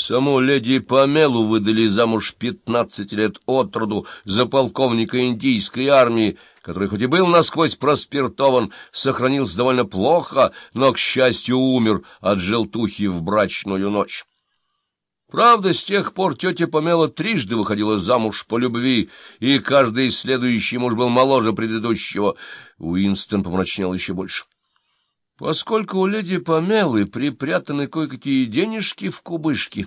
Саму леди Памелу выдали замуж пятнадцать лет от роду за полковника индийской армии, который хоть и был насквозь проспиртован, сохранился довольно плохо, но, к счастью, умер от желтухи в брачную ночь. Правда, с тех пор тетя Памела трижды выходила замуж по любви, и каждый следующий муж был моложе предыдущего. Уинстон помрачнел еще больше. Поскольку у леди Памелы припрятаны кое-какие денежки в кубышке,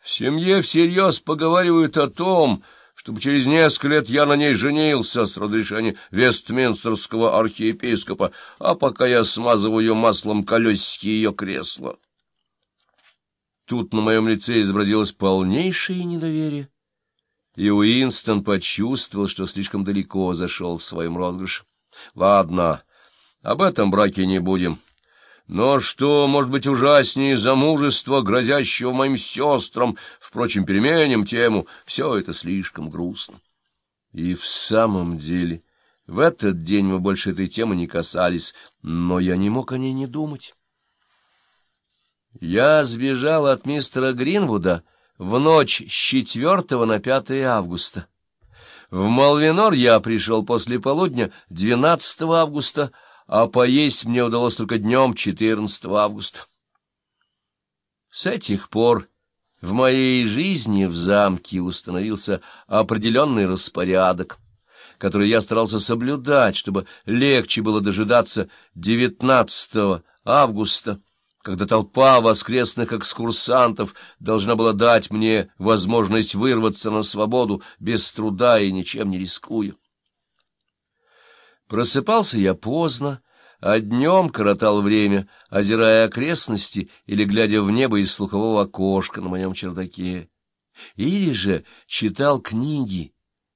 в семье всерьез поговаривают о том, чтобы через несколько лет я на ней женился с разрешения Вестминстерского архиепископа, а пока я смазываю маслом колесики ее кресла. Тут на моем лице изобразилось полнейшее недоверие, и Уинстон почувствовал, что слишком далеко зашел в своем розыгрыше. — Ладно, об этом браке не будем. Но что может быть ужаснее замужества, грозящего моим сестрам, впрочем, переменим тему, все это слишком грустно. И в самом деле, в этот день мы больше этой темы не касались, но я не мог о ней не думать. Я сбежал от мистера Гринвуда в ночь с 4 на 5 августа. В Малвинор я пришел после полудня 12 августа, а поесть мне удалось только днем 14 августа. С этих пор в моей жизни в замке установился определенный распорядок, который я старался соблюдать, чтобы легче было дожидаться 19 августа, когда толпа воскресных экскурсантов должна была дать мне возможность вырваться на свободу без труда и ничем не рискуя. Просыпался я поздно, а днем коротал время, озирая окрестности или глядя в небо из слухового окошка на моем чердаке. Или же читал книги,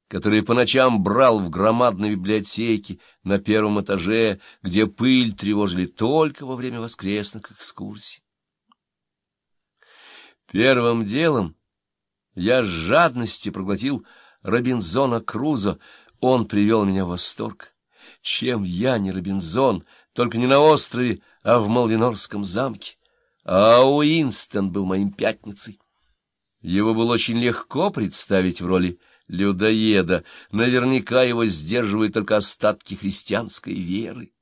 которые по ночам брал в громадной библиотеке на первом этаже, где пыль тревожили только во время воскресных экскурсий. Первым делом я с жадностью проглотил Робинзона Крузо, он привел меня в восторг. Чем я не Робинзон, только не на острове, а в Малвинорском замке. А Уинстон был моим пятницей. Его было очень легко представить в роли людоеда. Наверняка его сдерживают только остатки христианской веры.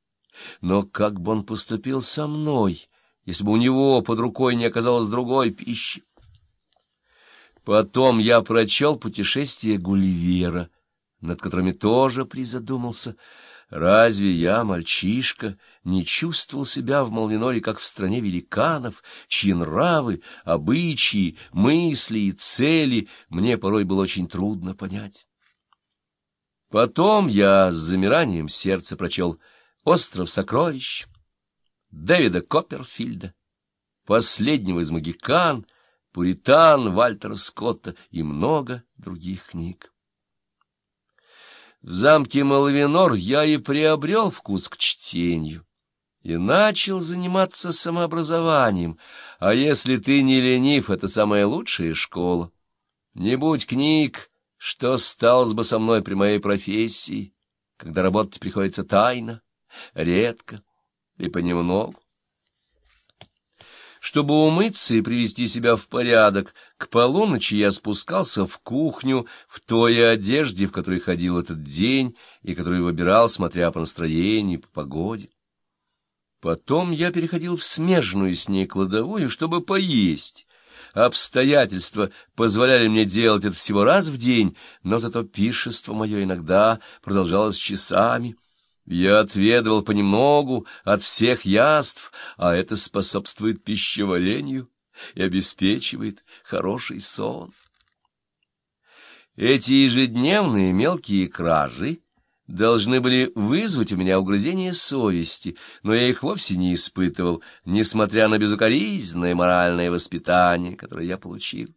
Но как бы он поступил со мной, если бы у него под рукой не оказалось другой пищи? Потом я прочел «Путешествие Гулливера», над которыми тоже призадумался — Разве я, мальчишка, не чувствовал себя в Малвиноре, как в стране великанов, чьи нравы, обычаи, мысли и цели мне порой было очень трудно понять? Потом я с замиранием сердца прочел «Остров сокровищ» Дэвида Копперфильда, последнего из магикан, пуритан Вальтера Скотта и много других книг. В замке Малвинор я и приобрел вкус к чтению и начал заниматься самообразованием, а если ты не ленив, это самая лучшая школа. Не будь книг, что сталось бы со мной при моей профессии, когда работать приходится тайно, редко и понемногу. Чтобы умыться и привести себя в порядок, к полуночи я спускался в кухню в той одежде, в которой ходил этот день и которую выбирал, смотря по настроению и по погоде. Потом я переходил в смежную с ней кладовую, чтобы поесть. Обстоятельства позволяли мне делать это всего раз в день, но зато пиршество мое иногда продолжалось часами — я отведывал понемногу от всех яств, а это способствует пищеварению и обеспечивает хороший сон. Эти ежедневные мелкие кражи должны были вызвать у меня угрызение совести, но я их вовсе не испытывал, несмотря на безукоризненное моральное воспитание, которое я получил.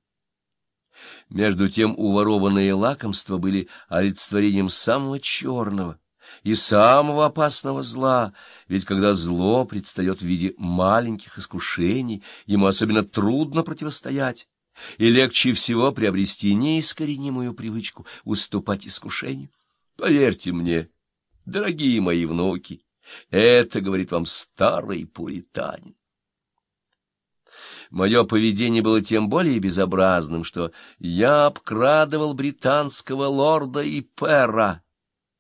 Между тем уворованные лакомства были олицетворением самого черного — и самого опасного зла, ведь когда зло предстает в виде маленьких искушений, ему особенно трудно противостоять, и легче всего приобрести неискоренимую привычку уступать искушению. Поверьте мне, дорогие мои внуки, это говорит вам старый пуританин. Мое поведение было тем более безобразным, что я обкрадывал британского лорда и пера,